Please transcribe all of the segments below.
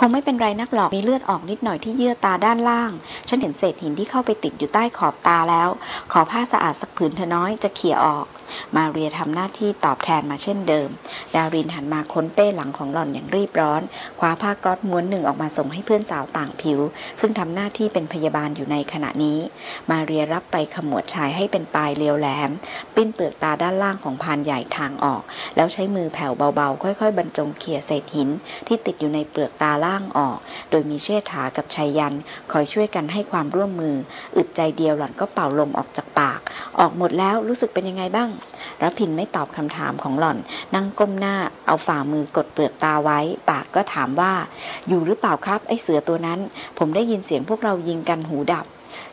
คงไม่เป็นไรนักหรอก มีเลือดออกนิดหน่อยที่เยื่อตาด้านล่าง ฉันเห็นเศษหินที่เข้าไปติดอยู่ใต้ขอบตาแล้ว ขอผ้าสะอาดสักผืนเธอน้อยจะเขี่ยออก มาเรียทำหน้าที่ตอบแทนมาเช่นเดิม ดารินหันมาค้นเป้หลังของหล่อนอย่างรีบร้อน คว้าผ้าก๊อตม้วนหนึ่งออกมาส่งให้เพื่อนสาวต่างผิว ซึ่งทำหน้าที่เป็นพยาบาลอยู่ในขณะนี้ มาเรียรับไปขมวดชายให้เป็นปลายเรียวแหลม ปิ้นเปลือกตาด้านล่างของพานใหญ่ทางออก แล้วใช้มือแผ่วเบาๆ ค่อยๆ บรรจงเขี่ยเศษหิน ที่ติดอยู่ในเปลือกตาล่างออก โดยมีเชษฐากับชัยยันคอยช่วยกันให้ความร่วมมือ อึดใจเดียวหล่อนก็เป่าลมออกจากปาก ออกหมดแล้วรู้สึกเป็นยังไงบ้างรพินไม่ตอบคำถามของหล่อน นั่งก้มหน้า เอาฝ่ามือกดเปลือกตาไว้ ปากก็ถามว่า อยู่หรือเปล่าครับ ไอ้เสือตัวนั้น ผมได้ยินเสียงพวกเรายิงกันหูดับ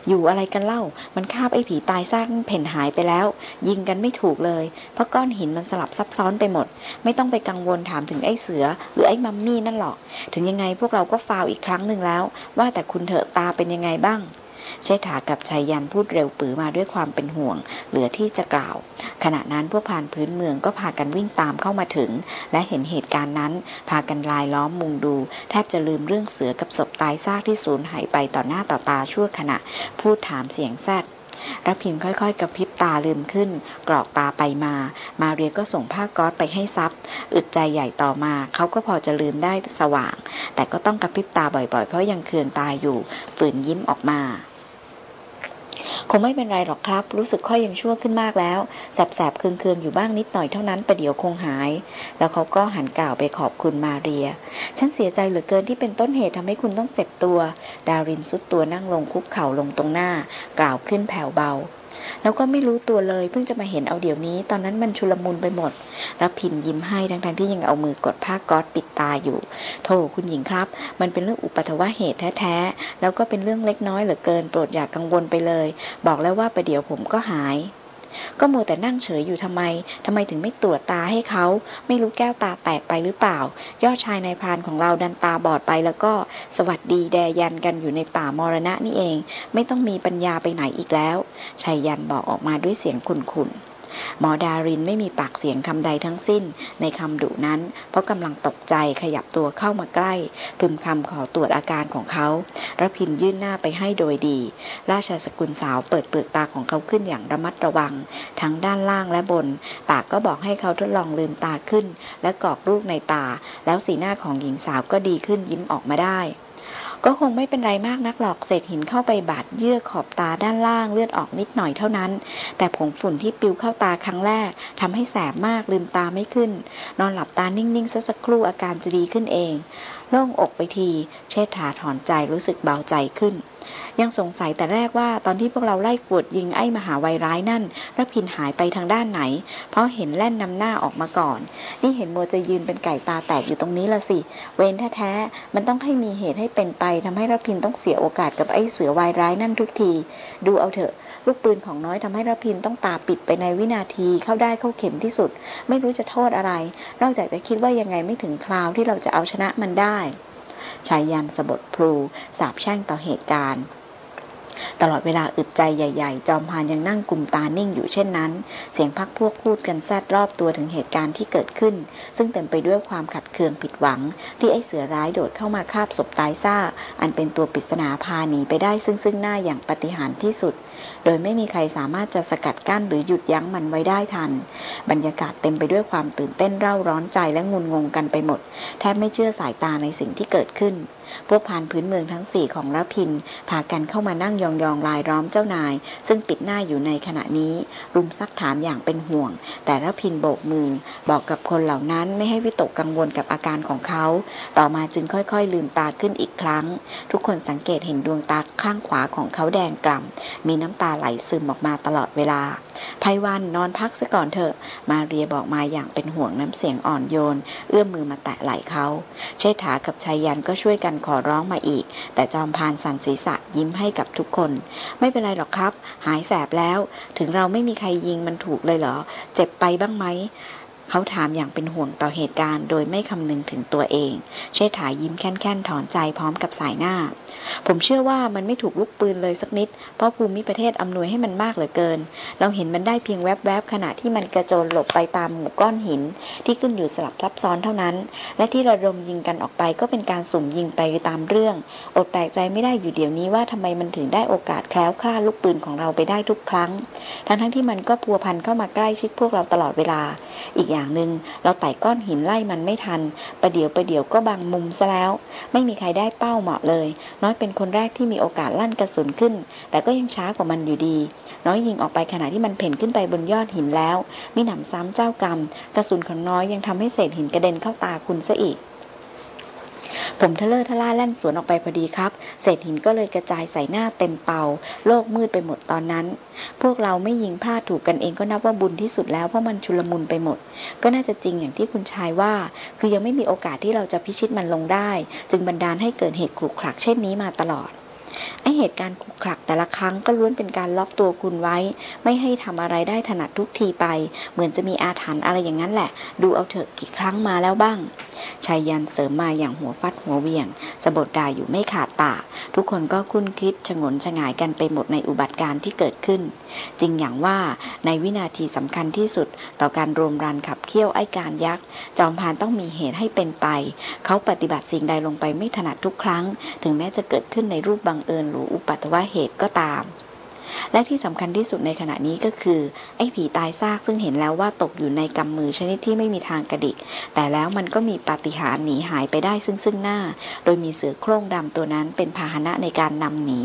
อยู่อะไรกันเล่า มันคาบไอ้ผีตายซากเพ่นหายไปแล้ว ยิงกันไม่ถูกเลย เพราะก้อนหินมันสลับซับซ้อนไปหมด ไม่ต้องไปกังวลถามถึงไอ้เสือ หรือไอ้มัมมี่นั่นหรอก ถึงยังไงพวกเราก็ฟาวอีกครั้งหนึ่งแล้ว ว่าแต่คุณเถอะตาเป็นยังไงบ้าง เชษฐากับชายยันพูดเร็วปือมาด้วยความเป็นห่วง เหลือที่จะกล่าว ขณะนั้นพวกผ่านพื้นเมืองก็พากันวิ่งตามเข้ามาถึง และเห็นเหตุการณ์นั้น พากันลายล้อมมุงดู แทบจะลืมเรื่องเสือกับศพตายซากที่สูญหายไปต่อหน้าต่อตาชั่วขณะ พูดถามเสียงแซดรพินค่อยๆกระพริบตาลืมขึ้น กรอกตาไปมา มาเรียก็ส่งผ้าก๊อซไปให้ซับอึดใจใหญ่ต่อมา เขาก็พอจะลืมได้สว่าง แต่ก็ต้องกระพริบตาบ่อยๆ เพราะยังเคืองตาอยู่ ฝืนยิ้มออกมา คงไม่เป็นไรหรอกครับ รู้สึกค่อยยังชั่วขึ้นมากแล้วแสบๆเคืองๆอยู่บ้างนิดหน่อยเท่านั้นประเดี๋ยวคงหาย แล้วเขาก็หันกล่าวไปขอบคุณมาเรีย ฉันเสียใจเหลือเกินที่เป็นต้นเหตุทำให้คุณต้องเจ็บตัว ดารินสุดตัวนั่งลงคุกเข่าลงตรงหน้ากล่าวขึ้นแผ่วเบา แล้วก็ไม่รู้ตัวเลยเพิ่งจะมาเห็นเอาเดี๋ยวนี้ ตอนนั้นมันชุลมุนไปหมดรับพินยิ้มให้ทั้งๆที่ยังเอามือกดผ้าก๊อซปิดตาอยู่โธ่คุณหญิงครับ มันเป็นเรื่องอุปัตวเหตุแท้ๆแล้วก็เป็นเรื่องเล็กน้อยเหลือเกินโปรดอย่ากกังวลไปเลย บอกแล้วว่าประเดี๋ยวผมก็หาย ก็มัวแต่นั่งเฉยอยู่ทำไมทำไมถึงไม่ตรวจตาให้เขา ไม่รู้แก้วตาแตกไปหรือเปล่า ยอดชายนายพรานของเราดันตาบอดไปแล้วก็สวัสดีแดยันกันอยู่ในป่ามรณะนี่เอง ไม่ต้องมีปัญญาไปไหนอีกแล้วชายยันบอกออกมาด้วยเสียงขุ่นๆ หมอดารินไม่มีปากเสียงคำใดทั้งสิ้นในคำดุนั้น เพราะกำลังตกใจขยับตัวเข้ามาใกล้ พึมคำขอตรวจอาการของเขาระพินยื่นหน้าไปให้โดยดี ราชสกุลสาวเปิดเปลือกตาของเขาขึ้นอย่างระมัดระวัง ทั้งด้านล่างและบน ปากก็บอกให้เขาทดลองลืมตาขึ้น และกรอกลูกในตา แล้วสีหน้าของหญิงสาวก็ดีขึ้นยิ้มออกมาได้ ก็คงไม่เป็นไรมากนักหรอกเศษหินเข้าไปบาดเยื่อขอบตาด้านล่างเลือดออกนิดหน่อยเท่านั้น แต่ผงฝุ่นที่ปิวเข้าตาครั้งแรกทำให้แสบมากลืมตาไม่ขึ้น นอนหลับตานิ่งๆสักสักครู่อาการจะดีขึ้นเอง โล่งอกไปที เชษฐาถอนใจรู้สึกเบาใจขึ้น ยังสงสัยแต่แรกว่าตอนที่พวกเราไล่กวดยิงไอ้มหาวัยร้ายนั่นรพินหายไปทางด้านไหน เพราะเห็นแล่นนำหน้าออกมาก่อน นี่เห็นมัวจะยืนเป็นไก่ตาแตกอยู่ตรงนี้ละสิ เว้นแท้ๆมันต้องให้มีเหตุให้เป็นไปทำให้รพินต้องเสียโอกาสกับไอ้เสือวายร้ายนั่นทุกที ดูเอาเถอะลูกปืนของน้อยทำให้รพินต้องตาปิดไปในวินาทีเข้าได้เข้าเข็มที่สุด ไม่รู้จะโทษอะไร นอกจากจะคิดว่ายังไงไม่ถึงคราวที่เราจะเอาชนะมันได้ชายยันสบดพลูสาบแช่งต่อเหตุการณ์ ตลอดเวลาอึดใจใหญ่ๆ จอมพานยังนั่งกลุ่มตานิ่งอยู่เช่นนั้น เสียงพักพวกพูดกันแซดรอบตัวถึงเหตุการณ์ที่เกิดขึ้น ซึ่งเต็มไปด้วยความขัดเคืองผิดหวัง ที่ไอ้เสือร้ายโดดเข้ามาคาบศพตายซ่า อันเป็นตัวปริศนาพาหนีไปได้ซึ่งซึ่งหน้าอย่างปฏิหารที่สุด โดยไม่มีใครสามารถจะสกัดกั้นหรือหยุดยั้งมันไว้ได้ทัน บรรยากาศเต็มไปด้วยความตื่นเต้นเร่าร้อนใจและงุนงงกันไปหมด แทบไม่เชื่อสายตาในสิ่งที่เกิดขึ้น พวกพานพื้นเมืองทั้งสี่ของรพินพากันเข้ามานั่งยองๆลายล้อมเจ้านาย ซึ่งปิดหน้าอยู่ในขณะนี้ รุมซักถามอย่างเป็นห่วง แต่รพินโบกมือ บอกกับคนเหล่านั้นไม่ให้วิตกกังวลกับอาการของเขา ต่อมาจึงค่อยๆ ลืมตาขึ้นอีกครั้ง ทุกคนสังเกตเห็นดวงตาข้างขวาของเขาแดงกล่ำมีน้ำตาไหลซึมออกมาตลอดเวลา ไพวันนอนพักซะก่อนเถอะ มาเรียบอกมาอย่างเป็นห่วงน้ำเสียงอ่อนโยน เอื้อมมือมาแตะไหล่เขาเชษฐากับชายยันก็ช่วยกันขอร้องมาอีก แต่จอมพานสันศีรษะยิ้มให้กับทุกคน ไม่เป็นไรหรอกครับ หายแสบแล้ว ถึงเราไม่มีใครยิงมันถูกเลยเหรอ เจ็บไปบ้างไหมเขาถามอย่างเป็นห่วงต่อเหตุการณ์ โดยไม่คำนึงถึงตัวเอง เชษฐายิ้มแค่นๆถอนใจพร้อมกับสายหน้า ผมเชื่อว่ามันไม่ถูกลุกปืนเลยสักนิด เพราะภูมิประเทศอำนวยให้มันมากเหลือเกิน เราเห็นมันได้เพียงแวบๆขณะที่มันกระโจนหลบไปตามหมู่ก้อนหิน ที่ขึ้นอยู่สลับซับซ้อนเท่านั้น และที่ระดมยิงกันออกไปก็เป็นการสุ่มยิงไปตามเรื่อง อดแปลกใจไม่ได้อยู่เดี๋ยวนี้ว่าทำไมมันถึงได้โอกาสแคล้วคลาดลูกปืนของเราไปได้ทุกครั้ง ทั้งๆที่มันก็พัวพันเข้ามาใกล้ชิดพวกเราตลอดเวลา อีกอย่างหนึง่งเราไต่ก้อนหินไล่มันไม่ทัน ประเดี๋ยวประเดี๋ยวก็บางมุมซะแล้ว ไม่มีใครได้เป้าเหมาะเลยน้อยเป็นคนแรกที่มีโอกาสลั่นกระสุนขึ้น แต่ก็ยังช้ากว่ามันอยู่ดี น้อยยิงออกไปขณะที่มันเพ่นขึ้นไปบนยอดหินแล้วมิหนำซ้ำเจ้ากรรม กระสุนของน้อยยังทำให้เศษหินกระเด็นเข้าตาคุณซะอีก ผมทะเลอทะล่าแล่นสวนออกไปพอดีครับ เศษหินก็เลยกระจายใส่หน้าเต็มเป่า โลกมืดไปหมดตอนนั้น พวกเราไม่ยิงพลาดถูกกันเองก็นับว่าบุญที่สุดแล้วเพราะมันชุลมุนไปหมด ก็น่าจะจริงอย่างที่คุณชายว่า คือยังไม่มีโอกาสที่เราจะพิชิตมันลงได้ จึงบันดาลให้เกิดเหตุขลุกขลักเช่นนี้มาตลอด ไอเหตุการณ์ขลุกขลักแต่ละครั้งก็ล้วนเป็นการล็อกตัวคุณไว้ ไม่ให้ทำอะไรได้ถนัดทุกทีไป เหมือนจะมีอาถรรพ์อะไรอย่างนั้นแหละ ดูเอาเถอะกี่ครั้งมาแล้วบ้างชายยันเสริมมาอย่างหัวฟัดหัวเวียงสะบดด่าอยู่ไม่ขาดปากทุกคนก็คุ้นคิดชงนชงายกันไปหมดในอุบัติการที่เกิดขึ้น จริงอย่างว่าในวินาทีสำคัญที่สุด ต่อการรวมรันขับเคี่ยวไอการยักษ์ จอมพานต้องมีเหตุให้เป็นไป เขาปฏิบัติสิ่งใดลงไปไม่ถนัดทุกครั้ง ถึงแม้จะเกิดขึ้นในรูปบังเอิญหรืออุปัตวะเหตุก็ตาม และที่สำคัญที่สุดในขณะนี้ก็คือ ไอ้ผีตายซากซึ่งเห็นแล้วว่าตกอยู่ในกำมือชนิดที่ไม่มีทางกระดิก แต่แล้วมันก็มีปาฏิหาริย์หนีหายไปได้ซึ่งซึ่งหน้า โดยมีเสือโคร่งดำตัวนั้นเป็นพาหนะในการนำหนี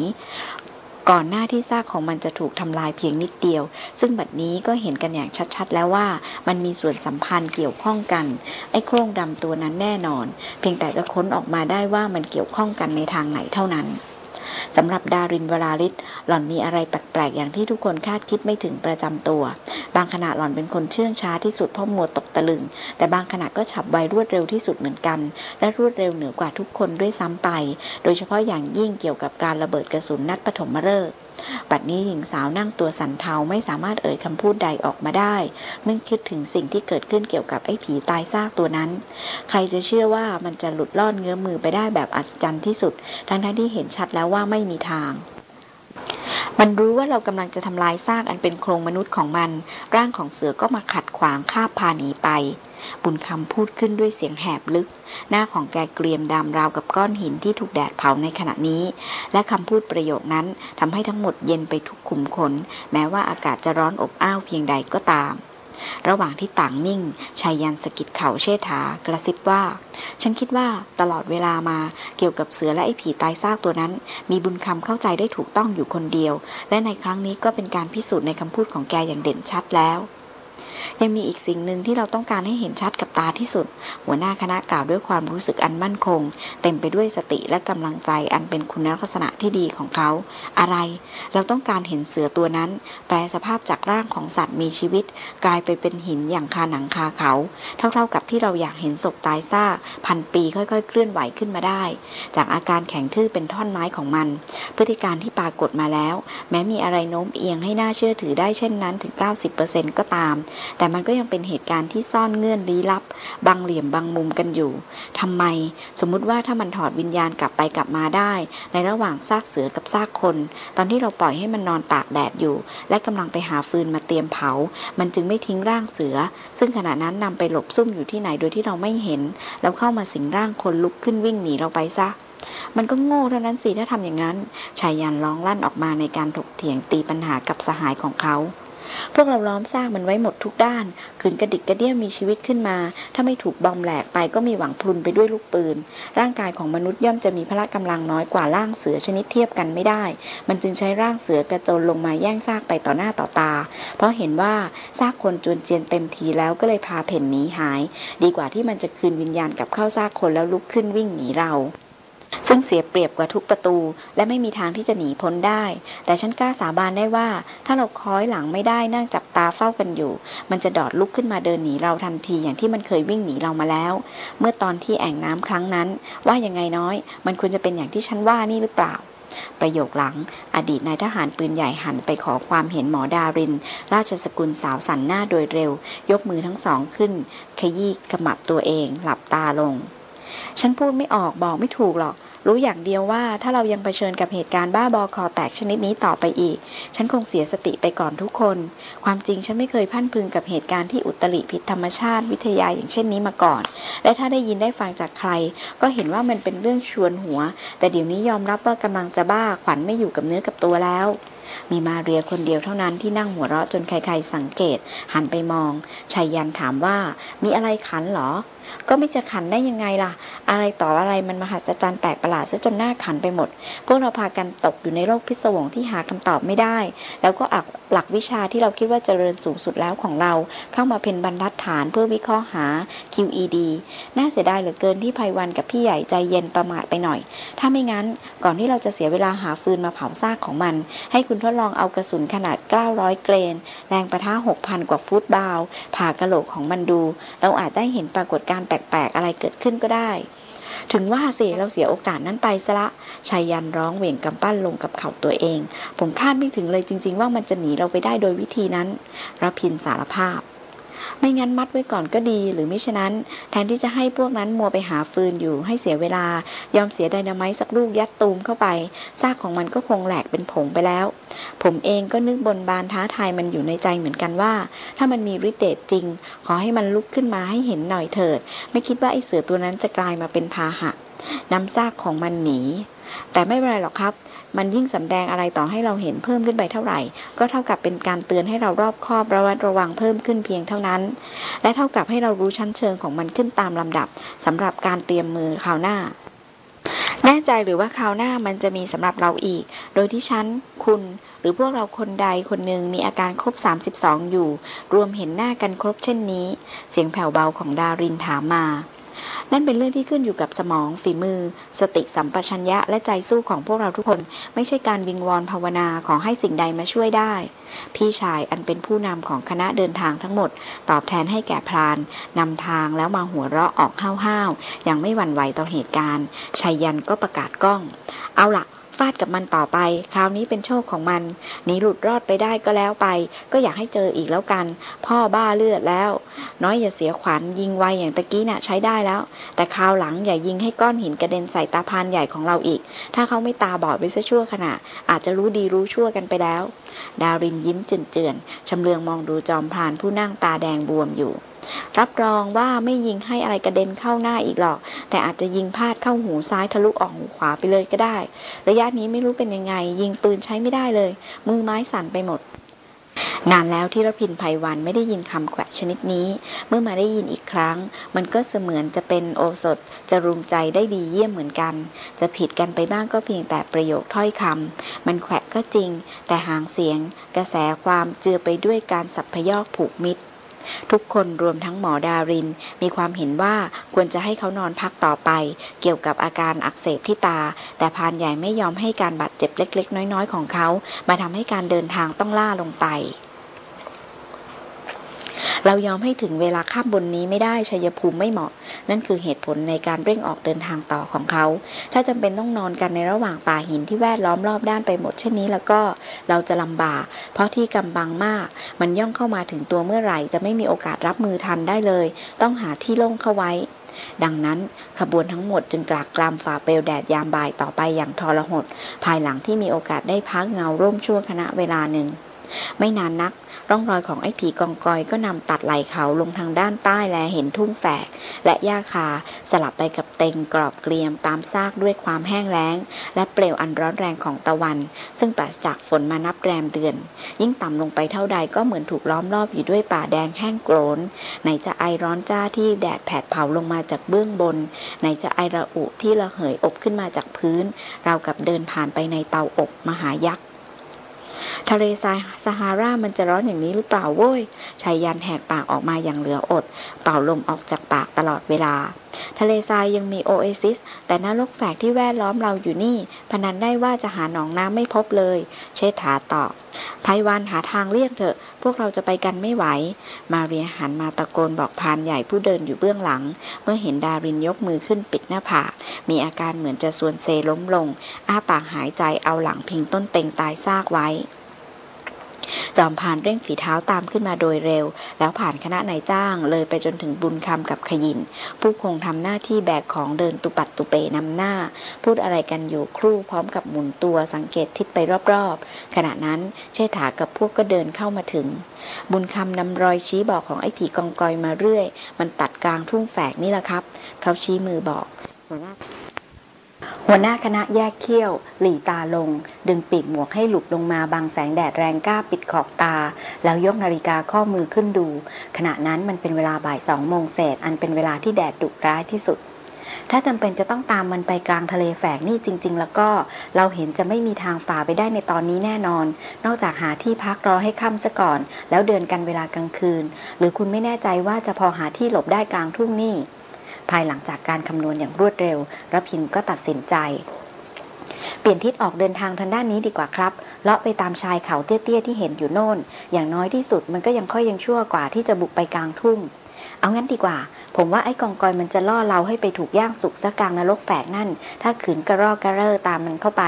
ก่อนหน้าที่ซากของมันจะถูกทำลายเพียงนิดเดียว ซึ่งบัดนี้ก็เห็นกันอย่างชัดๆ แล้วว่ามันมีส่วนสัมพันธ์เกี่ยวข้องกัน ไอ้โคร่งดำตัวนั้นแน่นอน เพียงแต่จะค้นออกมาได้ว่ามันเกี่ยวข้องกันในทางไหนเท่านั้น สำหรับดารินวราลิศหล่อนมีอะไรแปลกๆอย่างที่ทุกคนคาดคิดไม่ถึงประจำตัว บางขณะหล่อนเป็นคนเชื่องช้าที่สุดเพราะมัวตกตะลึง แต่บางขณะก็ฉับไวรวดเร็วที่สุดเหมือนกัน และรวดเร็วเหนือกว่าทุกคนด้วยซ้ำไป โดยเฉพาะอย่างยิ่งเกี่ยวกับการระเบิดกระสุนนัดปฐมฤกษ์ บัดนี้หญิงสาวนั่งตัวสันเทาไม่สามารถเอ่ยคำพูดใดออกมาได้ เมื่อคิดถึงสิ่งที่เกิดขึ้นเกี่ยวกับไอ้ผีตายซากตัวนั้น ใครจะเชื่อว่ามันจะหลุดลอนเงื้อมือไปได้แบบอัศจรรย์ที่สุด ทั้งที่เห็นชัดแล้วว่าไม่มีทางมันรู้ว่าเรากำลังจะทำลายซากอันเป็นโครงมนุษย์ของมัน ร่างของเสือก็มาขัดขวางคาพาหนีไป บุญคำพูดขึ้นด้วยเสียงแหบลึก หน้าของแกเกรียมดำราวกับก้อนหินที่ถูกแดดเผาในขณะนี้ และคำพูดประโยคนั้นทำให้ทั้งหมดเย็นไปทุกขุมขน แม้ว่าอากาศจะร้อนอบอ้าวเพียงใดก็ตาม ระหว่างที่ต่างนิ่งชายยันสกิดเข่าเชษฐากระซิบว่า ฉันคิดว่าตลอดเวลามาเกี่ยวกับเสือและไอ้ผีตายซากตัวนั้น มีบุญคำเข้าใจได้ถูกต้องอยู่คนเดียว และในครั้งนี้ก็เป็นการพิสูจน์ในคำพูดของแกอย่างเด่นชัดแล้ว ยังมีอีกสิ่งหนึ่งที่เราต้องการให้เห็นชัดกับตาที่สุด หัวหน้าคณะกล่าวด้วยความรู้สึกอันมั่นคง เต็มไปด้วยสติและกำลังใจอันเป็นคุณลักษณะที่ดีของเขา อะไร เราต้องการเห็นเสือตัวนั้น แปลสภาพจากร่างของสัตว์มีชีวิต กลายไปเป็นหินอย่างคาหนังคาเขา เท่าๆกับที่เราอยากเห็นศพตายซากพันปีค่อยๆ เคลื่อนไหวขึ้นมาได้ จากอาการแข็งทื่อเป็นท่อนไม้ของมัน พฤติการที่ปรากฏมาแล้ว แม้มีอะไรโน้มเอียงให้น่าเชื่อถือได้เช่นนั้นถึง 90%ก็ตามแต่มันก็ยังเป็นเหตุการณ์ที่ซ่อนเงื่อนลี้ลับ บางเหลี่ยมบางมุมกันอยู่ทำไม สมมุติว่าถ้ามันถอดวิญญาณกลับไปกลับมาได้ ในระหว่างซากเสือกับซากคน ตอนที่เราปล่อยให้มันนอนตากแดดอยู่ และกำลังไปหาฟืนมาเตรียมเผา มันจึงไม่ทิ้งร่างเสือ ซึ่งขณะนั้นนำไปหลบซุ่มอยู่ที่ไหนโดยที่เราไม่เห็น แล้วเข้ามาสิงร่างคนลุกขึ้นวิ่งหนีเราไปซะมันก็โง่เท่านั้นสิถ้าทำอย่างนั้น ชายยันร้องลั่นออกมาในการถกเถียงตีปัญหากับสหายของเขา พวกเราล้อมสร้างมันไว้หมดทุกด้านขืนกระดิกกระเดี้ยมีชีวิตขึ้นมา ถ้าไม่ถูกบอมแหลกไปก็มีหวังพลุนไปด้วยลูกปืน ร่างกายของมนุษย์ย่อมจะมีพละกำลังน้อยกว่าร่างเสือชนิดเทียบกันไม่ได้ มันจึงใช้ร่างเสือกระโจนลงมาแย่งซากไปต่อหน้าต่อตา เพราะเห็นว่าซากคนจวนเจียนเต็มทีแล้วก็เลยพาเพ่นหนีหาย ดีกว่าที่มันจะคืนวิญญาณกับเข้าซากคนแล้วลุกขึ้นวิ่งหนีเรา ซึ่งเสียเปรียบกว่าทุกประตู และไม่มีทางที่จะหนีพ้นได้ แต่ฉันกล้าสาบานได้ว่า ถ้าเราคอยหลังไม่ได้นั่งจับตาเฝ้ากันอยู่ มันจะดอดลุกขึ้นมาเดินหนีเราทันทีอย่างที่มันเคยวิ่งหนีเรามาแล้ว เมื่อตอนที่แอ่งน้ำครั้งนั้น ว่ายังไงน้อย มันควรจะเป็นอย่างที่ฉันว่านี่หรือเปล่า ประโยคหลัง อดีตนายทหารปืนใหญ่หันไปขอความเห็นหมอดาริน ราชสกุลสาวสันหน้าโดยเร็ว ยกมือทั้งสองขึ้น ขยี้ขมับตัวเอง หลับตาลง ฉันพูดไม่ออกบอกไม่ถูกหรอก รู้อย่างเดียวว่าถ้าเรายังเผชิญกับเหตุการณ์บ้าบอคอแตกชนิดนี้ต่อไปอีก ฉันคงเสียสติไปก่อนทุกคน ความจริงฉันไม่เคยพันพึงกับเหตุการณ์ที่อุตริผิดธรรมชาติวิทยาอย่างเช่นนี้มาก่อน และถ้าได้ยินได้ฟังจากใคร ก็เห็นว่ามันเป็นเรื่องชวนหัว แต่เดี๋ยวนี้ยอมรับว่ากำลังจะบ้าขวัญไม่อยู่กับเนื้อกับตัวแล้วมีมาเรียคนเดียวเท่านั้นที่นั่งหัวเราะจนใครๆสังเกต หันไปมองชายยันถามว่า มีอะไรขันหรอ ก็ไม่จะขันได้ยังไงล่ะ อะไรต่ออะไรมันมหัศจรรย์แปลกประหลาดซะจนหน้าขันไปหมด พวกเราพากันตกอยู่ในโลกพิศวงที่หาคำตอบไม่ได้ แล้วก็อักหลักวิชาที่เราคิดว่าเจริญสูงสุดแล้วของเรา เข้ามาเป็นบรรทัดฐานเพื่อวิเคราะห์หา QED น่าเสียดายเหลือเกินที่ภัยวันกับพี่ใหญ่ใจเย็นประมาทไปหน่อย ถ้าไม่งั้นก่อนที่เราจะเสียเวลาหาฟืนมาเผาซากของมัน ให้คุณทดลองเอากระสุนขนาด 900 เกรน แรงประทะ 6,000 กว่าฟุตบาว ผ่ากระโหลกของมันดู เราอาจได้เห็นปรากฏการณ์แปลกๆอะไรเกิดขึ้นก็ได้ ถึงว่าสิเราเสียโอกาสนั้นไปซะละชายยันร้องเหวี่ยงกำปั้นลงกับเข่าตัวเอง ผมคาดไม่ถึงเลยจริง ๆ ว่ามันจะหนีเราไปได้โดยวิธีนั้นรพินสารภาพ ไม่งั้นมัดไว้ก่อนก็ดี หรือไม่ฉะนั้น แทนที่จะให้พวกนั้นมัวไปหาฟืนอยู่ให้เสียเวลา ยอมเสียไดนาไมต์สักลูกยัดตูมเข้าไปซากของมันก็คงแหลกเป็นผงไปแล้ว ผมเองก็นึกบนบานท้าทายมันอยู่ในใจเหมือนกันว่า ถ้ามันมีฤทธิ์เดชจริง ขอให้มันลุกขึ้นมาให้เห็นหน่อยเถิด ไม่คิดว่าไอ้เสือตัวนั้นจะกลายมาเป็นพาหะนำซากของมันหนี แต่ไม่เป็นไรหรอกครับ มันยิ่งสำแดงอะไรต่อให้เราเห็นเพิ่มขึ้นไปเท่าไหร่ ก็เท่ากับเป็นการเตือนให้เรารอบคอบระวัดระวังเพิ่มขึ้นเพียงเท่านั้น และเท่ากับให้เรารู้ชั้นเชิงของมันขึ้นตามลำดับสำหรับการเตรียมมือคราวหน้าแน่ใจหรือว่าคราวหน้ามันจะมีสำหรับเราอีก โดยที่ฉัน คุณ หรือพวกเราคนใดคนหนึ่งมีอาการครบ 32 อยู่ รวมเห็นหน้ากันครบเช่นนี้ เสียงแผ่วเบาของดารินถามมา นั่นเป็นเรื่องที่ขึ้นอยู่กับสมอง ฝีมือ สติสัมปชัญญะและใจสู้ของพวกเราทุกคน ไม่ใช่การวิงวอนภาวนาขอให้สิ่งใดมาช่วยได้ พี่ชายอันเป็นผู้นำของคณะเดินทางทั้งหมด ตอบแทนให้แก่พรานนำทางแล้วมาหัวเราะออกห้าวๆอย่างไม่หวั่นไหวต่อเหตุการณ์ชายยันก็ประกาศกล้อง เอาละ ฟาดกับมันต่อไป คราวนี้เป็นโชคของมันหนีหลุดรอดไปได้ก็แล้วไป ก็อยากให้เจออีกแล้วกัน พ่อบ้าเลือดแล้ว น้อยอย่าเสียขวัญยิงไวอย่างตะกี้นะ่ะใช้ได้แล้ว แต่คราวหลังอย่ายิงให้ก้อนหินกระเด็นใส่ตาพานใหญ่ของเราอีก ถ้าเขาไม่ตาบอดไปซะชั่วขณะ อาจจะรู้ดีรู้ชั่วกันไปแล้ว ดาวรินยิ้มเจือนๆชำเลืองมองดูจอมพรานผู้นั่งตาแดงบวมอยู่ รับรองว่าไม่ยิงให้อะไรกระเด็นเข้าหน้าอีกหรอก แต่อาจจะยิงพลาดเข้าหูซ้ายทะลุออกหูขวาไปเลยก็ได้ ระยะนี้ไม่รู้เป็นยังไง ยิงปืนใช้ไม่ได้เลย มือไม้สั่นไปหมดนานแล้วที่รพินภัยวันไม่ได้ยินคำแขวะชนิดนี้ เมื่อมาได้ยินอีกครั้ง มันก็เสมือนจะเป็นโอสถ จะรุมใจได้ดีเยี่ยมเหมือนกัน จะผิดกันไปบ้างก็เพียงแต่ประโยคถ้อยคำมันแขวะก็จริง แต่หางเสียง กระแสความเจือไปด้วยการสับพยอกผูกมิตร ทุกคนรวมทั้งหมอดาริน มีความเห็นว่าควรจะให้เขานอนพักต่อไป เกี่ยวกับอาการอักเสบที่ตา แต่พานใหญ่ไม่ยอมให้การบาดเจ็บเล็ก ๆ น้อย ๆ ของเขา มาทำให้การเดินทางต้องล่าลงไป เรายอมให้ถึงเวลาข้ามบนนี้ไม่ได้ชัยภูมิไม่เหมาะ นั่นคือเหตุผลในการเร่งออกเดินทางต่อของเขา ถ้าจำเป็นต้องนอนกันในระหว่างป่าหินที่แวดล้อมรอบด้านไปหมดเช่นนี้แล้วก็เราจะลำบาก เพราะที่กำบังมาก มันย่องเข้ามาถึงตัวเมื่อไหร่ จะไม่มีโอกาสรับมือทันได้เลย ต้องหาที่โล่งเข้าไว้ดังนั้นขบวนทั้งหมดจึงกลากกลามฝ่าเปลวแดดยามบ่ายต่อไปอย่างทรหด ภายหลังที่มีโอกาสได้พักเงาร่มชั่วขณะเวลาหนึ่ง ไม่นานนัก ร่องรอยของไอ้ผีกองกอยก็นำตัดไหลเขาลงทางด้านใต้แลเห็นทุ่งแฝก และหญ้าคาสลับไปกับเต็งกรอบเกลียมตามซากด้วยความแห้งแล้ง และเปลวอันร้อนแรงของตะวัน ซึ่งปราศจากฝนมานับแรมเดือน ยิ่งต่ำลงไปเท่าใดก็เหมือนถูกล้อมรอบอยู่ด้วยป่าแดงแห้งโกรนไหนจะไอร้อนจ้าที่แดดแผดเผาลงมาจากเบื้องบน ไหนจะไอระอุที่ระเหยอบขึ้นมาจากพื้น เรากับเดินผ่านไปในเตาอบมหายักษ์ ทะเลทรายซาฮารามันจะร้อนอย่างนี้หรือเปล่าโว้ยชายยันแหกปากออกมาอย่างเหลืออด เป่าลมออกจากปากตลอดเวลา ทะเลทรายยังมีโอเอซิส แต่นรกแฝกที่แวดล้อมเราอยู่นี่ พนันได้ว่าจะหาหนองน้ำไม่พบเลย เชษฐาตอบไพวันหาทางเลี่ยงเถอะ พวกเราจะไปกันไม่ไหว มาเรียหันมาตะโกนบอกพานใหญ่ผู้เดินอยู่เบื้องหลัง เมื่อเห็นดารินยกมือขึ้นปิดหน้าผาก มีอาการเหมือนจะส่วนเซล้มลง อ้าปากหายใจเอาหลังพิงต้นเต็งตายซากไว้ จอมพานเร่งฝีเท้าตามขึ้นมาโดยเร็ว แล้วผ่านคณะนายจ้างเลยไปจนถึงบุญคำกับขยิน ผู้คงทำหน้าที่แบกของเดินตุปัดตุเปนำหน้า พูดอะไรกันอยู่ครู่พร้อมกับหมุนตัวสังเกตทิศไปรอบๆ ขณะนั้นเชษฐากับพวกก็เดินเข้ามาถึง บุญคำนำรอยชี้บอกของไอ้ผีกองกอยมาเรื่อย มันตัดกลางทุ่งแฝกนี่แหละครับ เขาชี้มือบอก หัวหน้าคณะแยกเขี้ยว หลีตาลง ดึงปีกหมวกให้หลุดลงมาบังแสงแดดแรงกล้าปิดขอบตา แล้วยกนาฬิกาข้อมือขึ้นดู ขณะนั้นมันเป็นเวลาบ่ายสองโมงเศษ อันเป็นเวลาที่แดดดุร้ายที่สุด ถ้าจำเป็นจะต้องตามมันไปกลางทะเลแฝกนี่จริง ๆ แล้วก็ เราเห็นจะไม่มีทางฝ่าไปได้ในตอนนี้แน่นอน นอกจากหาที่พักรอให้ค่ำซะก่อน แล้วเดินกันเวลากลางคืน หรือคุณไม่แน่ใจว่าจะพอหาที่หลบได้กลางทุ่งนี่ ภายหลังจากการคำนวณอย่างรวดเร็วรพินก็ตัดสินใจ เปลี่ยนทิศออกเดินทางทางด้านนี้ดีกว่าครับเลาะไปตามชายเขาเตี้ยๆที่เห็นอยู่โน่น อย่างน้อยที่สุดมันก็ยังค่อยยังชั่วกว่าที่จะบุกไปกลางทุ่ง เอางั้นดีกว่า ผมว่าไอ้กองกอยมันจะล่อเราให้ไปถูกย่างสุกซะกลางนรกแฝกนั่น ถ้าขืนกระรอกกระเร่อตามมันเข้าไป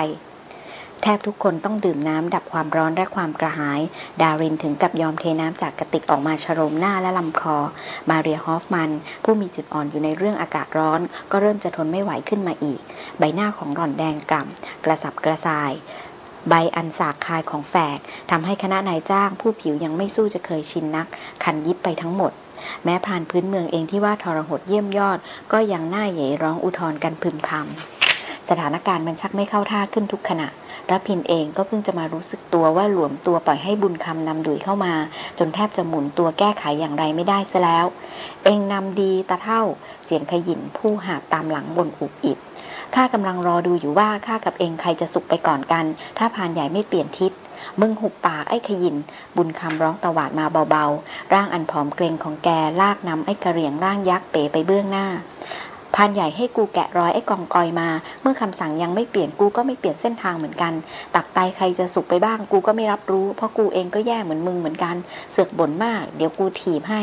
แทบทุกคนต้องดื่มน้ำดับความร้อนและความกระหาย ดารินถึงกับยอมเทน้ำจากกระติกออกมาชโรมหน้าและลำคอ มาเรียฮอฟมัน ผู้มีจุดอ่อนอยู่ในเรื่องอากาศร้อน ก็เริ่มจะทนไม่ไหวขึ้นมาอีก ใบหน้าของหล่อนแดงกล่ำกระสับกระส่ายใบอันสากคายของแฝกทำให้คณะนายจ้าง ผู้ผิวยังไม่สู้จะเคยชินนัก คันยิบไปทั้งหมด แม้ผ่านพื้นเมืองเองที่ว่าทรหดเยี่ยมยอด ก็ยังหน้าเหยร้องอุทธรกันพึมพำสถานการณ์มันชักไม่เข้าท่าขึ้นทุกขณะ รพินเองก็เพิ่งจะมารู้สึกตัวว่าหลวมตัวปล่อยให้บุญคำนำดุยเข้ามา จนแทบจะหมุนตัวแก้ไขอย่างไรไม่ได้ซะแล้ว เองนำดีตาเท่า เสียงขยินผู้หาบตามหลังบนอุบอิบข้ากำลังรอดูอยู่ว่าข้ากับเองใครจะสุกไปก่อนกัน ถ้าพานใหญ่ไม่เปลี่ยนทิศมึงหุบปากไอ้ขยิน บุญคำร้องตวาดมาเบาๆ ร่างอันผอมเกรงของแกลากนำไอ้กระเหรียงร่างยักษ์เป๋ไปเบื้องหน้า พานใหญ่ให้กูแกะรอยไอ้กองกอยมา เมื่อคำสั่งยังไม่เปลี่ยนกูก็ไม่เปลี่ยนเส้นทางเหมือนกัน ตับไตใครจะสุกไปบ้างกูก็ไม่รับรู้ เพราะกูเองก็แย่เหมือนมึงเหมือนกัน เสือกบ่นมาก เดี๋ยวกูถีบให้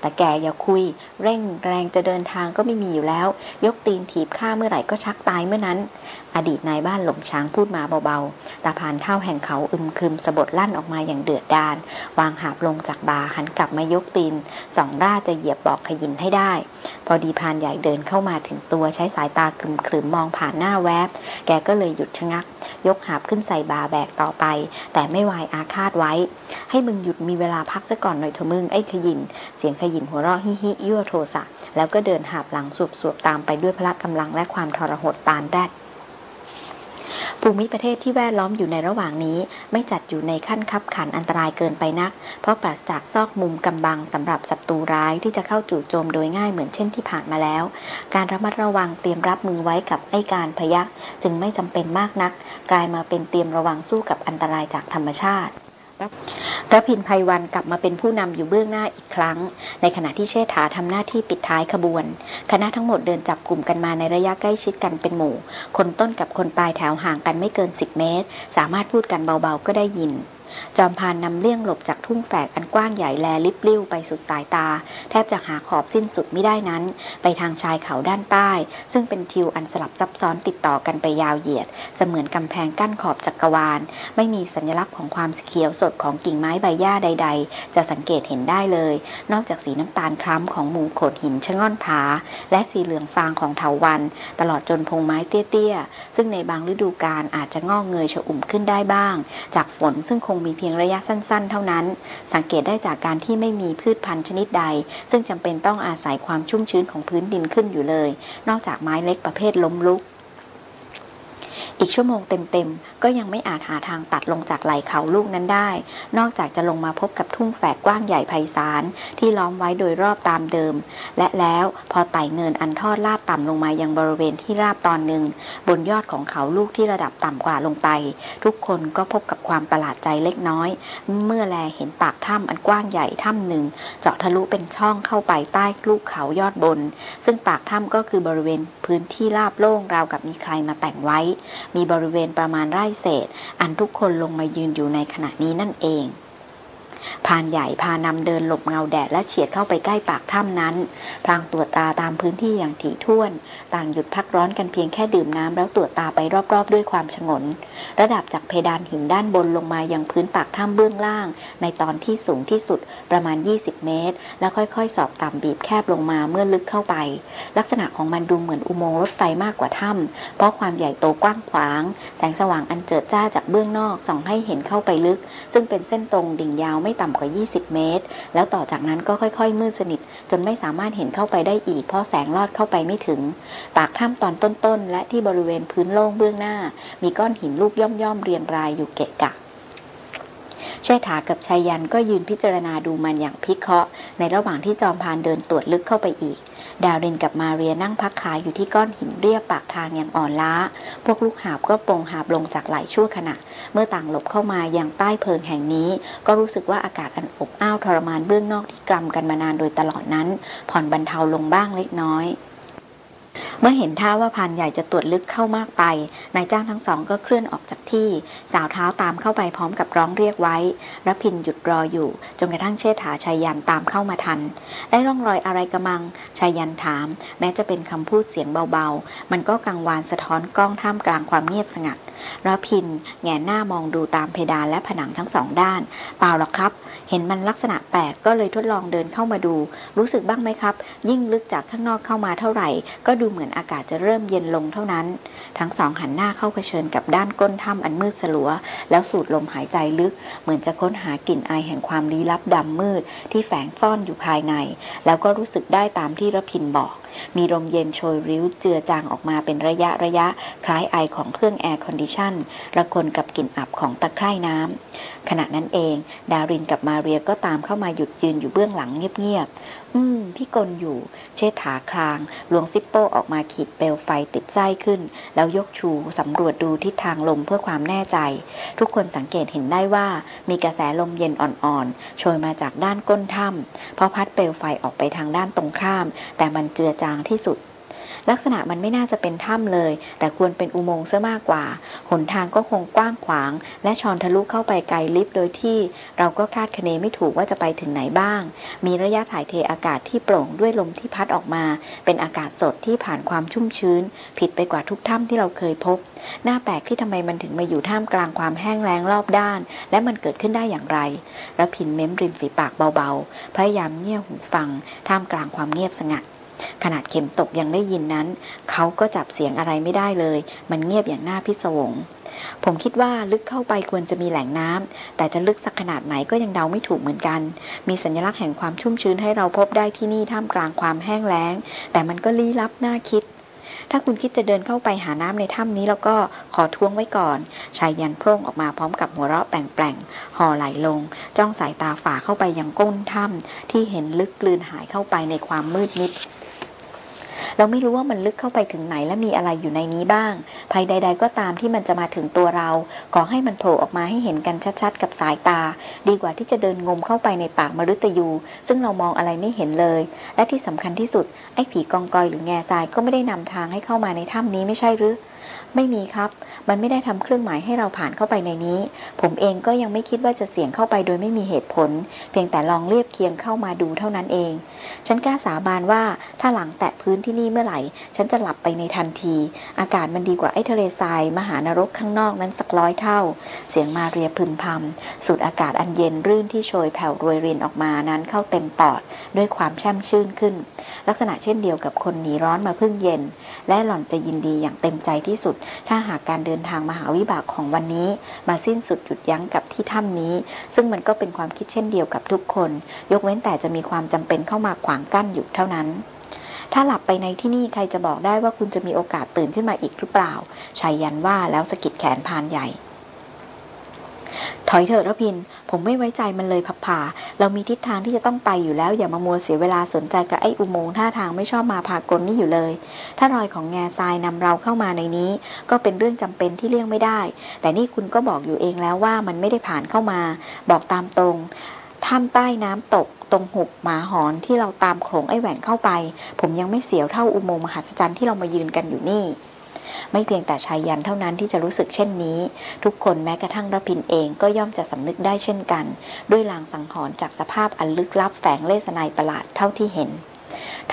แต่แกอย่าคุย เร่งแรงจะเดินทางก็ไม่มีอยู่แล้ว ยกตีนถีบข้าเมื่อไหร่ก็ชักตายเมื่อนั้น อดีตนายบ้านหลงช้างพูดมาเบาๆตาพานเท่าแห่งเขาอึมครึมสะบดลั่นออกมาอย่างเดือดดาลวางหาบลงจากบาหันกลับมายกตีนสองร่าจะเหยียบบอกขยินให้ได้ พอดีพานใหญ่เดินเข้ามาถึงตัวใช้สายตาคลึมๆมองผ่านหน้าแวบ แกก็เลยหยุดชะงัก ยกหาบขึ้นใส่บาแบกต่อไป แต่ไม่วายอาฆาตไว้ ให้มึงหยุดมีเวลาพักซะก่อนหน่อยเถอะมึงไอ้ขยินเสียงขยินหัวเราะฮิฮิยั่วโทสะ แล้วก็เดินหาบหลังสวบๆตามไปด้วยพละกำลังและความทรหดปานแรดภูมิประเทศที่แวดล้อมอยู่ในระหว่างนี้ ไม่จัดอยู่ในขั้นคับขันอันตรายเกินไปนัก เพราะปราศจากซอกมุมกำบังสำหรับศัตรูร้ายที่จะเข้าจู่โจมโดยง่ายเหมือนเช่นที่ผ่านมาแล้ว การระมัดระวังเตรียมรับมือไว้กับไอการพยักจึงไม่จำเป็นมากนัก กลายมาเป็นเตรียมระวังสู้กับอันตรายจากธรรมชาติ พระพินภัยวันกลับมาเป็นผู้นำอยู่เบื้องหน้าอีกครั้ง ในขณะที่เชษฐาทำหน้าที่ปิดท้ายขบวน คณะทั้งหมดเดินจับกลุ่มกันมาในระยะใกล้ชิดกันเป็นหมู่ คนต้นกับคนปลายแถวห่างกันไม่เกิน 10 เมตร สามารถพูดกันเบาๆก็ได้ยิน จอมพานนำเลี่ยงหลบจากทุ่งแฝกอันกว้างใหญ่แลลิบลิ้วไปสุดสายตา แทบจะหาขอบสิ้นสุดไม่ได้นั้น ไปทางชายเขาด้านใต้ ซึ่งเป็นทิวอันสลับซับซ้อนติดต่อกันไปยาวเหยียด เสมือนกำแพงกั้นขอบจักรวาล ไม่มีสัญลักษณ์ของความเขียวสดของกิ่งไม้ใบหญ้าใด ๆ จะสังเกตเห็นได้เลย นอกจากสีน้ำตาลคล้ำของหมู่โขดหินชะง่อนผา และสีเหลืองฟางของเถาวัน ตลอดจนพงไม้เตี้ยๆซึ่งในบางฤดูกาลอาจจะงอกเงยฉอุ่มขึ้นได้บ้าง จากฝนซึ่งคงมีเพียงระยะสั้น ๆ เท่านั้น สังเกตได้จากการที่ไม่มีพืชพันธุ์ชนิดใด ซึ่งจำเป็นต้องอาศัยความชุ่มชื้นของพื้นดินขึ้นอยู่เลย นอกจากไม้เล็กประเภทล้มลุก อีกชั่วโมงเต็มๆ ก็ยังไม่อาจหาทางตัดลงจากไหล่เขาลูกนั้นได้ นอกจากจะลงมาพบกับทุ่งแฝกกว้างใหญ่ไพศาลที่ล้อมไว้โดยรอบตามเดิม และแล้วพอไต่เนินอันทอดลาดต่ำลงมายังบริเวณที่ราบตอนหนึ่ง บนยอดของเขาลูกที่ระดับต่ำกว่าลงไป ทุกคนก็พบกับความประหลาดใจเล็กน้อย เมื่อแลเห็นปากถ้ำอันกว้างใหญ่ถ้ำหนึ่ง เจาะทะลุเป็นช่องเข้าไปใต้ลูกเขายอดบน ซึ่งปากถ้ำก็คือบริเวณพื้นที่ราบโล่งราวกับมีใครมาแต่งไว้มีบริเวณประมาณไร่เศษ อันทุกคนลงมายืนอยู่ในขณะนี้นั่นเอง พานใหญ่พานำเดินหลบเงาแดดและเฉียดเข้าไปใกล้ปากถ้ำนั้นพรางตรวจตาตามพื้นที่อย่างถี่ถ้วน ต่างหยุดพักร้อนกันเพียงแค่ดื่มน้ำแล้วตรวจตาไปรอบๆ ด้วยความฉงน ระดับจากเพดานหินด้านบนลงมายังพื้นปากถ้ำเบื้องล่าง ในตอนที่สูงที่สุดประมาณ 20 เมตร แล้วค่อยๆ สอบต่ำบีบแคบลงมาเมื่อลึกเข้าไป ลักษณะของมันดูเหมือนอุโมงค์รถไฟมากกว่าถ้ำเพราะความใหญ่โตกว้างขวาง แสงสว่างอันเจิดจ้าจากเบื้องนอกส่องให้เห็นเข้าไปลึก ซึ่งเป็นเส้นตรงดิ่งยาวไม่ต่ำกว่า 20 เมตร แล้วต่อจากนั้นก็ค่อยๆ มืดสนิท จนไม่สามารถเห็นเข้าไปได้อีก เพราะแสงลอดเข้าไปไม่ถึง ปากถ้ำตอนต้นๆ และที่บริเวณพื้นโล่งเบื้องหน้า มีก้อนหินลูกย่อมๆ เรียงรายอยู่เกะกะเชษฐากับชายยันก็ยืนพิจารณาดูมันอย่างพิเคราะห์ในระหว่างที่จอมพานเดินตรวจลึกเข้าไปอีก ดาวรินกับมาเรียนั่งพักขาอยู่ที่ก้อนหินเรียบปากทางอย่างอ่อนล้า พวกลูกหาบก็ปรงหาบลงจากไหลชั่วขณะ เมื่อต่างหลบเข้ามาอย่างใต้เพิงแห่งนี้ ก็รู้สึกว่าอากาศอันอบอ้าวทรมานเบื้องนอกที่กรำกันมานานโดยตลอดนั้น ผ่อนบรรเทาลงบ้างเล็กน้อย เมื่อเห็นท่าว่าพานใหญ่จะตรวจลึกเข้ามากไป นายจ้างทั้งสองก็เคลื่อนออกจากที่ สาวเท้าตามเข้าไปพร้อมกับร้องเรียกไว้รพินหยุดรออยู่ จนกระทั่งเชษฐาชายันตามเข้ามาทัน ได้ร่องรอยอะไรกระมังชายันถาม แม้จะเป็นคำพูดเสียงเบาๆ มันก็กังวานสะท้อนกล้องท่ามกลางความเงียบสงัดรพินแงหน้ามองดูตามเพดานและผนังทั้งสองด้าน เปล่าหรอกครับ เห็นมันลักษณะแปลกก็เลยทดลองเดินเข้ามาดู รู้สึกบ้างไหมครับ ยิ่งลึกจากข้างนอกเข้ามาเท่าไหร่ ก็ดูเหมือนอากาศจะเริ่มเย็นลงเท่านั้น ทั้งสองหันหน้าเข้าเผชิญกับด้านก้นถ้ำอันมืดสลัว แล้วสูดลมหายใจลึก เหมือนจะค้นหากลิ่นอายแห่งความลี้ลับดำมืด ที่แฝงซ่อนอยู่ภายใน แล้วก็รู้สึกได้ตามที่รพินทร์บอก มีลมเย็นโชยริ้วเจือจางออกมาเป็นระยะระยะ คล้ายไอของเครื่อง air condition ระคนกับกลิ่นอับของตะไคร่น้ำขณะนั้นเอง ดารินกับมาเรียก็ตามเข้ามาหยุดยืนอยู่เบื้องหลังเงียบ อืม พิกลอยู่ เชษฐาครางล้วง Zippo ออกมาขีดเปลวไฟติดไส้ขึ้น แล้วยกชูสำรวจดูทิศทางลมเพื่อความแน่ใจ ทุกคนสังเกตเห็นได้ว่า มีกระแสลมเย็นอ่อนๆโชยมาจากด้านก้นถ้ำเพราะพัดเปลวไฟออกไปทางด้านตรงข้าม แต่มันเจือจางที่สุด ลักษณะมันไม่น่าจะเป็นถ้ำเลย แต่ควรเป็นอุโมงค์ซะมากกว่า หนทางก็คงกว้างขวาง และชอนทะลุเข้าไปไกลลิฟต์โดยที่ เราก็คาดคะเนไม่ถูกว่าจะไปถึงไหนบ้าง มีระยะถ่ายเทอากาศที่โปร่งด้วยลมที่พัดออกมา เป็นอากาศสดที่ผ่านความชุ่มชื้น ผิดไปกว่าทุกถ้ำที่เราเคยพบ หน้าแปลกที่ทำไมมันถึงมาอยู่ท่ามกลางความแห้งแล้งรอบด้าน และมันเกิดขึ้นได้อย่างไรระพินเม้มริมฝีปากเบาๆ พยายามเงี่ยหูฟัง ท่ามกลางความเงียบสงัด ขนาดเข็มตกยังได้ยินนั้น เขาก็จับเสียงอะไรไม่ได้เลย มันเงียบอย่างน่าพิศวง ผมคิดว่าลึกเข้าไปควรจะมีแหล่งน้ำแต่จะลึกสักขนาดไหนก็ยังเดาไม่ถูกเหมือนกัน มีสัญลักษณ์แห่งความชุ่มชื้นให้เราพบได้ที่นี่ท่ามกลางความแห้งแล้ง แต่มันก็ลี้ลับน่าคิดถ้าคุณคิดจะเดินเข้าไปหาน้ำในถ้ำนี้แล้วก็ขอทวงไว้ก่อน ชายยันโพร่งออกมาพร้อมกับหัวเราะแปลงๆห่อไหลลง จ้องสายตาฝ่าเข้าไปยังก้นถ้ำที่เห็นลึกกลืนหายเข้าไปในความมืดมิด เราไม่รู้ว่ามันลึกเข้าไปถึงไหนและมีอะไรอยู่ในนี้บ้าง ภัยใด ๆ ก็ตามที่มันจะมาถึงตัวเราขอให้มันโผล่ออกมาให้เห็นกันชัดๆ กับสายตา ดีกว่าที่จะเดินงมเข้าไปในปากมฤตยู ซึ่งเรามองอะไรไม่เห็นเลย และที่สำคัญที่สุดไอ้ผีกองกอยหรือแง่ทรายก็ไม่ได้นำทางให้เข้ามาในถ้ำนี้ไม่ใช่หรือไม่มีครับ มันไม่ได้ทำเครื่องหมายให้เราผ่านเข้าไปในนี้ ผมเองก็ยังไม่คิดว่าจะเสี่ยงเข้าไปโดยไม่มีเหตุผล เพียงแต่ลองเรียบเคียงเข้ามาดูเท่านั้นเองฉันกล้าสาบานว่าถ้าหลังแตะพื้นที่นี่เมื่อไหร่ ฉันจะหลับไปในทันที อากาศมันดีกว่าไอ้ทะเลทรายมหานรกข้างนอกนั้นสักร้อยเท่า เสียงมาเรียพึมพำสูดอากาศอันเย็นรื่นที่โชยแผ่วรวยรินออกมานั้นเข้าเต็มปอดด้วยความแช่มชื่นขึ้น ลักษณะเช่นเดียวกับคนหนีร้อนมาพึ่งเย็น และหล่อนจะยินดีอย่างเต็มใจที่สุด ถ้าหากการเดินทางมหาวิบากของวันนี้ มาสิ้นสุดหยุดยั้งกับที่ถ้ำนี้ ซึ่งมันก็เป็นความคิดเช่นเดียวกับทุกคน ยกเว้นแต่จะมีความจำเป็นเข้ามาขวางกั้นอยู่เท่านั้น ถ้าหลับไปในที่นี่ใครจะบอกได้ว่าคุณจะมีโอกาสตื่นขึ้นมาอีกหรือเปล่าชายยันว่าแล้วสะกิดแขนพานใหญ่ ถอยเถอะระพิน ผมไม่ไว้ใจมันเลยพับผาเรามีทิศทางที่จะต้องไปอยู่แล้ว อย่ามามัวเสียเวลาสนใจกับไอ้อุโมงค์ท่าทางไม่ชอบมาพากลนี่อยู่เลย ถ้ารอยของแง่ทรายนำเราเข้ามาในนี้ ก็เป็นเรื่องจำเป็นที่เลี่ยงไม่ได้ แต่นี่คุณก็บอกอยู่เองแล้วว่ามันไม่ได้ผ่านเข้ามา บอกตามตรง ถ้ำใต้น้ำตกตรงหุบหมาหอนที่เราตามโขงไอ้แหว่งเข้าไป ผมยังไม่เสียวเท่าอุโมงค์มหัศจรรย์ที่เรามายืนกันอยู่นี่ ไม่เพียงแต่ชายยันเท่านั้นที่จะรู้สึกเช่นนี้ ทุกคนแม้กระทั่งระพินเองก็ย่อมจะสำนึกได้เช่นกัน ด้วยลางสังหรณ์จากสภาพอันลึกลับแฝงเลสนายประหลาดเท่าที่เห็น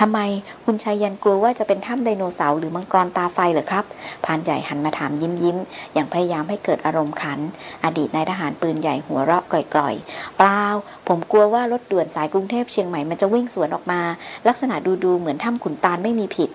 ทำไมคุณชายยันกลัวว่าจะเป็นถ้ำไดโนเสาร์หรือมังกรตาไฟเหรอครับพานใหญ่หันมาถามยิ้มยิ้มอย่างพยายามให้เกิดอารมณ์ขัน อดีตนายทหารปืนใหญ่หัวเราะก่อยๆเปล่าผมกลัวว่ารถด่วนสายกรุงเทพเชียงใหม่มันจะวิ่งสวนออกมา ลักษณะดูๆเหมือนถ้ำขุนตาลไม่มีผิด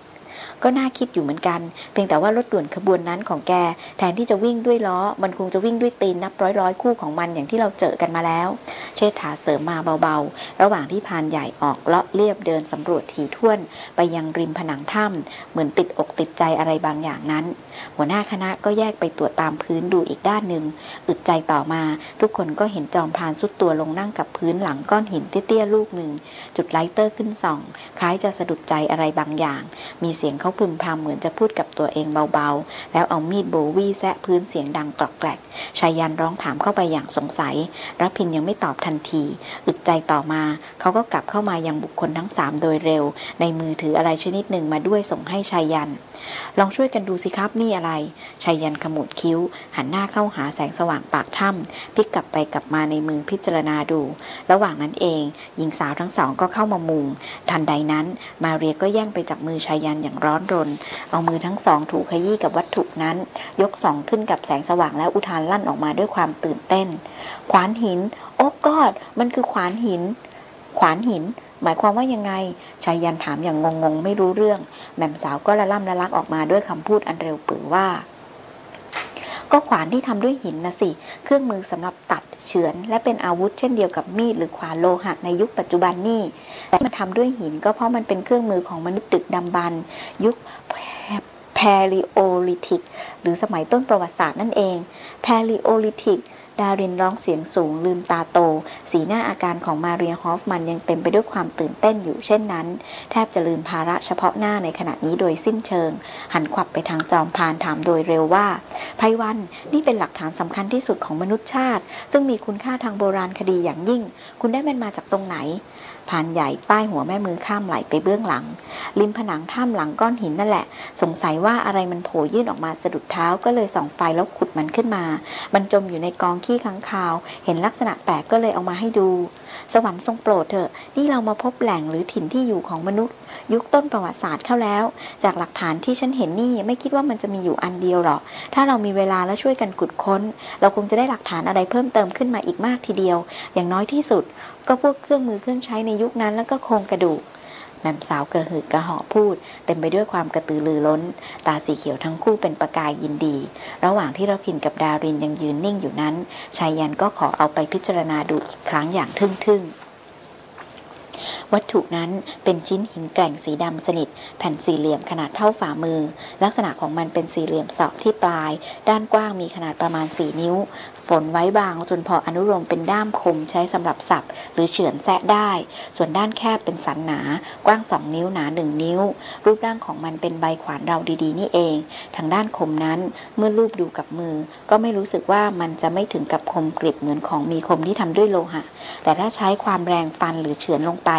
ก็น่าคิดอยู่เหมือนกัน เพียงแต่ว่ารถด่วนขบวนนั้นของแก แทนที่จะวิ่งด้วยล้อ มันคงจะวิ่งด้วยตีนนับร้อยร้อยคู่ของมันอย่างที่เราเจอกันมาแล้ว เชษฐาเสริมมาเบาๆ ระหว่างที่พานใหญ่ออกเลาะเรียบเดินสำรวจถี่ถ้วน ไปยังริมผนังถ้ำเหมือนติดอกติดใจอะไรบางอย่างนั้น หัวหน้าคณะก็แยกไปตรวจตามพื้นดูอีกด้านหนึ่งอึดใจต่อมา ทุกคนก็เห็นจอมพรานทรุดตัวลงนั่งกับพื้นหลังก้อนหินเตี้ยๆลูกหนึ่ง จุด lighter ขึ้นส่อง คล้ายจะสะดุดใจอะไรบางอย่าง มีเสียงเขาพึมพำเหมือนจะพูดกับตัวเองเบาๆ แล้วเอามีด bowie แซะพื้นเสียงดังกรอกแกรกไชยยันต์ร้องถามเข้าไปอย่างสงสัยรพินทร์ยังไม่ตอบทันที อึดใจต่อมา เขาก็กลับเข้ามายังบุคคลทั้งสามโดยเร็ว ในมือถืออะไรชนิดหนึ่งมาด้วยส่งให้ชายัน ลองช่วยกันดูสิครับนี่อะไรชายันขมวดคิ้ว หันหน้าเข้าหาแสงสว่างปากถ้ำพลิกกลับไปกลับมาในมือพิจารณาดู ระหว่างนั้นเอง หญิงสาวทั้งสองก็เข้ามามุง ทันใดนั้น มาเรียก็แย่งไปจับมือชายันอย่างร้อนรน เอามือทั้งสองถูกขยี้กับวัตถุนั้น ยกสองขึ้นกับแสงสว่างแล้วอุทานลั่นออกมาด้วยความตื่นเต้น ขวานหิน โอ้กอด มันคือขวานหิน ขวานหิน หมายความว่ายังไงชายยันถามอย่างงงๆ ไม่รู้เรื่อง แม่มสาวก็ละล่ำละลักออกมาด้วยคำพูดอันเร็วปือว่า ก็ขวานที่ทำด้วยหินนะสิ เครื่องมือสำหรับตัดเฉือนและเป็นอาวุธเช่นเดียวกับมีดหรือขวานโลหะในยุคปัจจุบันนี่แต่มันทำด้วยหินก็เพราะมันเป็นเครื่องมือของมนุษย์ดึกดำบรรยุคแพลิโอลิทิกหรือสมัยต้นประวัติศาสตร์นั่นเองแพลิโอลิทิก ดารินร้องเสียงสูงลืมตาโต สีหน้าอาการของมาเรียฮอฟมันยังเต็มไปด้วยความตื่นเต้นอยู่เช่นนั้น แทบจะลืมภาระเฉพาะหน้าในขณะนี้โดยสิ้นเชิง หันขวับไปทางจอมพานถามโดยเร็วว่าไพวันนี่เป็นหลักฐานสำคัญที่สุดของมนุษยชาติ ซึ่งมีคุณค่าทางโบราณคดีอย่างยิ่ง คุณได้มันมาจากตรงไหน พานใหญ่ป้ายหัวแม่มือข้ามไหลไปเบื้องหลัง ริมผนังถ้ำหลังก้อนหินนั่นแหละ สงสัยว่าอะไรมันโผล่ยื่นออกมาสะดุดเท้าก็เลยส่องไฟแล้วขุดมันขึ้นมา มันจมอยู่ในกองขี้ค้างคาว เห็นลักษณะแปลกก็เลยเอามาให้ดู สวรรค์ทรงโปรดเถอะ นี่เรามาพบแหล่งหรือถิ่นที่อยู่ของมนุษย์ ยุคต้นประวัติศาสตร์เข้าแล้ว จากหลักฐานที่ฉันเห็นนี่ไม่คิดว่ามันจะมีอยู่อันเดียวหรอก ถ้าเรามีเวลาและช่วยกันขุดค้น เราคงจะได้หลักฐานอะไรเพิ่มเติมขึ้นมาอีกมากทีเดียว อย่างน้อยที่สุด ก็พวกเครื่องมือเครื่องใช้ในยุคนั้นแล้วก็โครงกระดูกแม่สาวกระหืดกระหอพูด เต็มไปด้วยความกระตือรือร้น ตาสีเขียวทั้งคู่เป็นประกายยินดี ระหว่างที่เราพินกับดารินยังยืนนิ่งอยู่นั้นชายยันก็ขอเอาไปพิจารณาดูอีกครั้งอย่างทึ่งๆ วัตถุนั้นเป็นชิ้นหินแกร่งสีดำสนิท แผ่นสี่เหลี่ยมขนาดเท่าฝ่ามือ ลักษณะของมันเป็นสี่เหลี่ยมสอบที่ปลาย ด้านกว้างมีขนาดประมาณ4นิ้ว ฝนไว้บางจนพออนุโลมเป็นด้ามคมใช้สำหรับสับหรือเฉือนแซะได้ ส่วนด้านแคบเป็นสันหนา กว้างสองนิ้วหนาหนึ่งนิ้ว รูปร่างของมันเป็นใบขวานเราดีๆ นี่เอง ทางด้านคมนั้นเมื่อรูปดูกับมือ ก็ไม่รู้สึกว่ามันจะไม่ถึงกับคมกริบเหมือนของมีคมที่ทำด้วยโลหะ แต่ถ้าใช้ความแรงฟันหรือเฉือนลงไป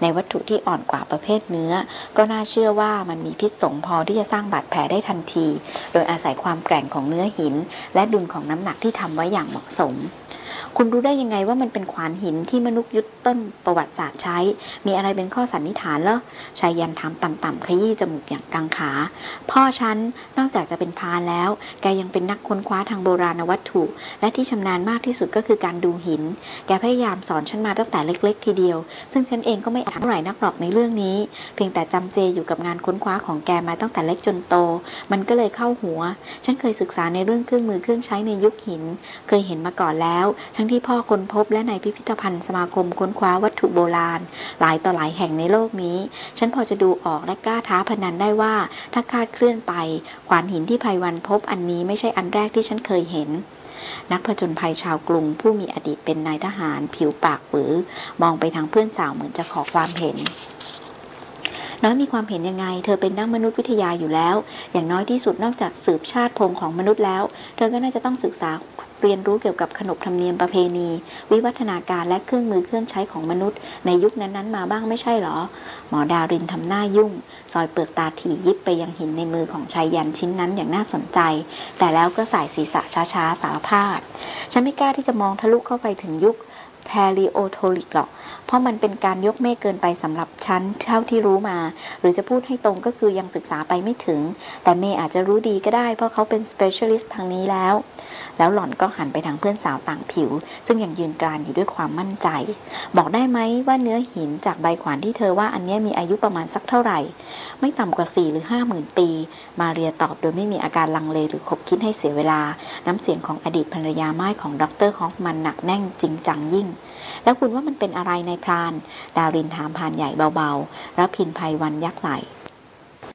ในวัตถุที่อ่อนกว่าประเภทเนื้อ ก็น่าเชื่อว่ามันมีพิษสงพอที่จะสร้างบาดแผลได้ทันที โดยอาศัยความแกร่งของเนื้อหิน และดุลของน้ำหนักที่ทำไว้อย่างเหมาะสม คุณรู้ได้ยังไงว่ามันเป็นขวานหินที่มนุษย์ยุทธต้นประวัติศาสตร์ใช้ มีอะไรเป็นข้อสันนิษฐานเหรอชายยันถามต่ำๆขยี้จมูกอย่างกังขา พ่อฉันนอกจากจะเป็นพานแล้ว แกยังเป็นนักค้นคว้าทางโบราณวัตถุ และที่ชำนาญมากที่สุดก็คือการดูหิน แกพยายามสอนฉันมาตั้งแต่เล็ก ๆ ทีเดียว ซึ่งฉันเองก็ไม่อ่านเท่าไหร่นักหรอกในเรื่องนี้ เพียงแต่จำเจอยู่กับงานค้นคว้าของแกมาตั้งแต่เล็กจนโต มันก็เลยเข้าหัว ฉันเคยศึกษาในเรื่องเครื่องมือเครื่องใช้ในยุคหิน เคยเห็นมาก่อนแล้วทั้งที่พ่อค้นพบและในพิพิธภัณฑ์สมาคมค้นคว้าวัตถุโบราณ หลายต่อหลายแห่งในโลกนี้ ฉันพอจะดูออกและกล้าท้าพนันได้ว่าถ้าคาดเคลื่อนไป ขวานหินที่ภัยวันพบอันนี้ไม่ใช่อันแรกที่ฉันเคยเห็นนักผจญภัยชาวกรุงผู้มีอดีตเป็นนายทหาร ผิวปากปือมองไปทางเพื่อนสาวเหมือนจะขอความเห็น น้อยมีความเห็นยังไง เธอเป็นนักมนุษยวิทยาอยู่แล้ว อย่างน้อยที่สุดนอกจากสืบชาติพงของมนุษย์แล้ว เธอก็น่าจะต้องศึกษาเรียนรู้เกี่ยวกับขนบธรรมเนียมประเพณี วิวัฒนาการและเครื่องมือเครื่องใช้ของมนุษย์ ในยุคนั้นๆมาบ้างไม่ใช่หรอ หมอดาวรินทำหน้ายุ่ง ซอยเปลือกตาถี่ยิบไปยังหินในมือของชายยันชิ้นนั้นอย่างน่าสนใจ แต่แล้วก็สายศีรษะช้าๆสารภาพ ฉันไม่กล้าที่จะมองทะลุเข้าไปถึงยุคแพลิโอโทลิกหรอก ราะมันเป็นการยกเมฆเกินไปสำหรับฉันเท่าที่รู้มา หรือจะพูดให้ตรงก็คือยังศึกษาไปไม่ถึง แต่เมย์อาจจะรู้ดีก็ได้เพราะเขาเป็น specialist ทางนี้แล้ว แล้วหล่อนก็หันไปทางเพื่อนสาวต่างผิว ซึ่งยังยืนกรานอยู่ด้วยความมั่นใจ บอกได้ไหมว่าเนื้อหินจากใบขวานที่เธอว่าอันนี้มีอายุประมาณสักเท่าไหร่ ไม่ต่ำกว่าสี่หรือห้าหมื่นปี มาเรียตอบโดยไม่มีอาการลังเลหรือขบคิดให้เสียเวลา น้ำเสียงของอดีตภรรยาไม้ของดรฮอฟมันหนักแน่นจริงจังยิ่ง แล้วคุณว่ามันเป็นอะไรในพราน ดารินถามพานใหญ่เบาๆ แล้วพินภัยวันยักไหล